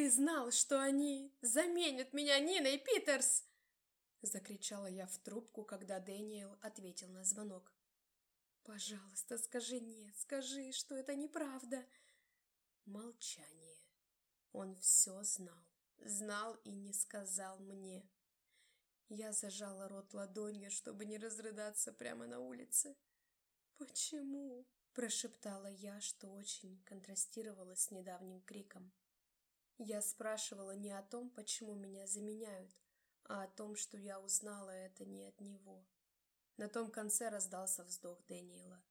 Ты знал, что они заменят меня Ниной Питерс!» Закричала я в трубку, когда Дэниел ответил на звонок. «Пожалуйста, скажи нет, скажи, что это неправда!» Молчание. Он все знал, знал и не сказал мне. Я зажала рот ладонью, чтобы не разрыдаться прямо на улице. «Почему?» – прошептала я, что очень контрастировало с недавним криком. Я спрашивала не о том, почему меня заменяют, а о том, что я узнала это не от него. На том конце раздался вздох Дэниела.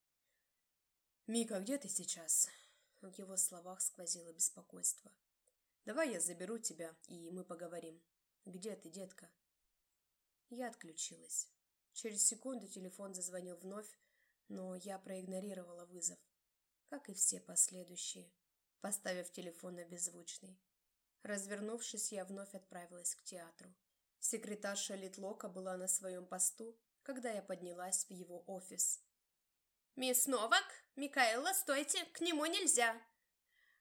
«Мика, где ты сейчас?» В его словах сквозило беспокойство. «Давай я заберу тебя, и мы поговорим. Где ты, детка?» Я отключилась. Через секунду телефон зазвонил вновь, но я проигнорировала вызов, как и все последующие, поставив телефон на беззвучный. Развернувшись, я вновь отправилась к театру. Секретарша Литлока была на своем посту, когда я поднялась в его офис. «Мисс Новак! Микаэла, стойте! К нему нельзя!»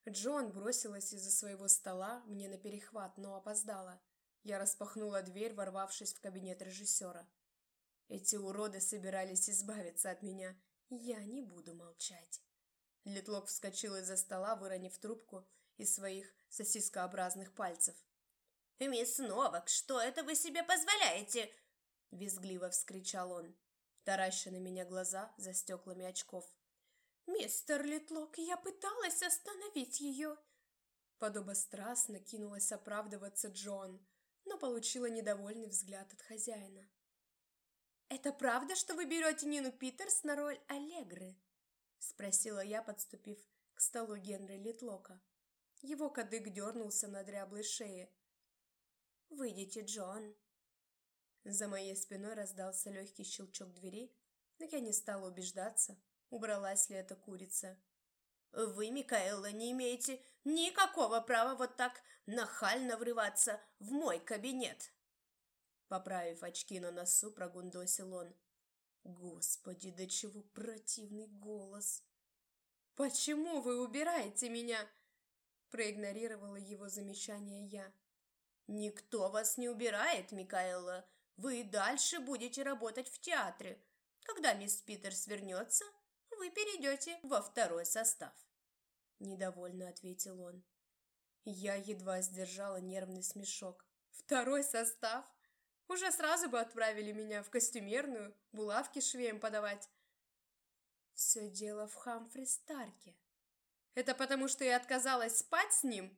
Джон бросилась из-за своего стола мне на перехват, но опоздала. Я распахнула дверь, ворвавшись в кабинет режиссера. Эти уроды собирались избавиться от меня. Я не буду молчать. Литлок вскочил из-за стола, выронив трубку из своих сосискообразных пальцев. «Мисс Новак, что это вы себе позволяете?» Визгливо вскричал он, тараща на меня глаза за стеклами очков. «Мистер Литлок, я пыталась остановить ее!» Подобострастно кинулась оправдываться Джон – но получила недовольный взгляд от хозяина. «Это правда, что вы берете Нину Питерс на роль Аллегры?» — спросила я, подступив к столу Генри Литлока. Его кадык дернулся на дряблой шее. «Выйдите, Джон!» За моей спиной раздался легкий щелчок двери, но я не стала убеждаться, убралась ли эта курица. Вы, Микаэла, не имеете никакого права вот так нахально врываться в мой кабинет. Поправив очки на носу, прогундосил он. Господи, до чего противный голос. Почему вы убираете меня? Проигнорировала его замечание я. Никто вас не убирает, Микаэла. Вы дальше будете работать в театре. Когда мисс Питерс вернется, вы перейдете во второй состав. Недовольно ответил он. Я едва сдержала нервный смешок. Второй состав? Уже сразу бы отправили меня в костюмерную, булавки швеем подавать. Все дело в Хамфри Старке. Это потому, что я отказалась спать с ним?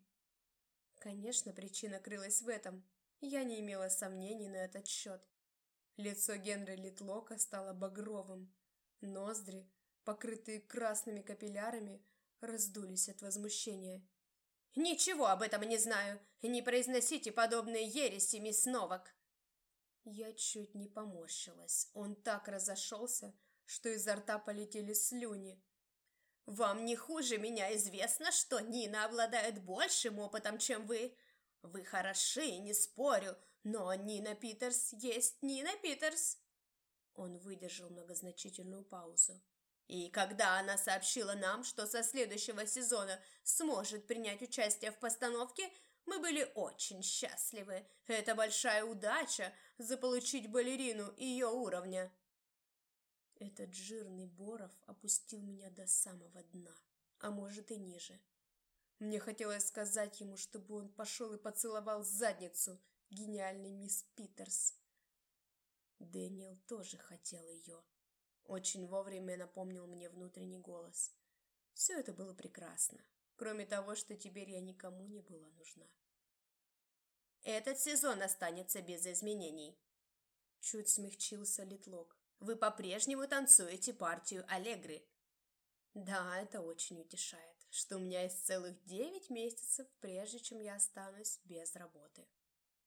Конечно, причина крылась в этом. Я не имела сомнений на этот счет. Лицо Генри Литлока стало багровым. Ноздри покрытые красными капиллярами, раздулись от возмущения. «Ничего об этом не знаю! Не произносите подобные ереси, мисс Новак!» Я чуть не поморщилась. Он так разошелся, что изо рта полетели слюни. «Вам не хуже меня известно, что Нина обладает большим опытом, чем вы. Вы хороши, не спорю, но Нина Питерс есть Нина Питерс!» Он выдержал многозначительную паузу. И когда она сообщила нам, что со следующего сезона сможет принять участие в постановке, мы были очень счастливы. Это большая удача заполучить балерину ее уровня. Этот жирный Боров опустил меня до самого дна, а может и ниже. Мне хотелось сказать ему, чтобы он пошел и поцеловал задницу гениальной мисс Питерс. Дэниел тоже хотел ее. Очень вовремя напомнил мне внутренний голос. Все это было прекрасно, кроме того, что теперь я никому не была нужна. Этот сезон останется без изменений. Чуть смягчился Литлок. Вы по-прежнему танцуете партию Аллегры. Да, это очень утешает, что у меня есть целых девять месяцев, прежде чем я останусь без работы.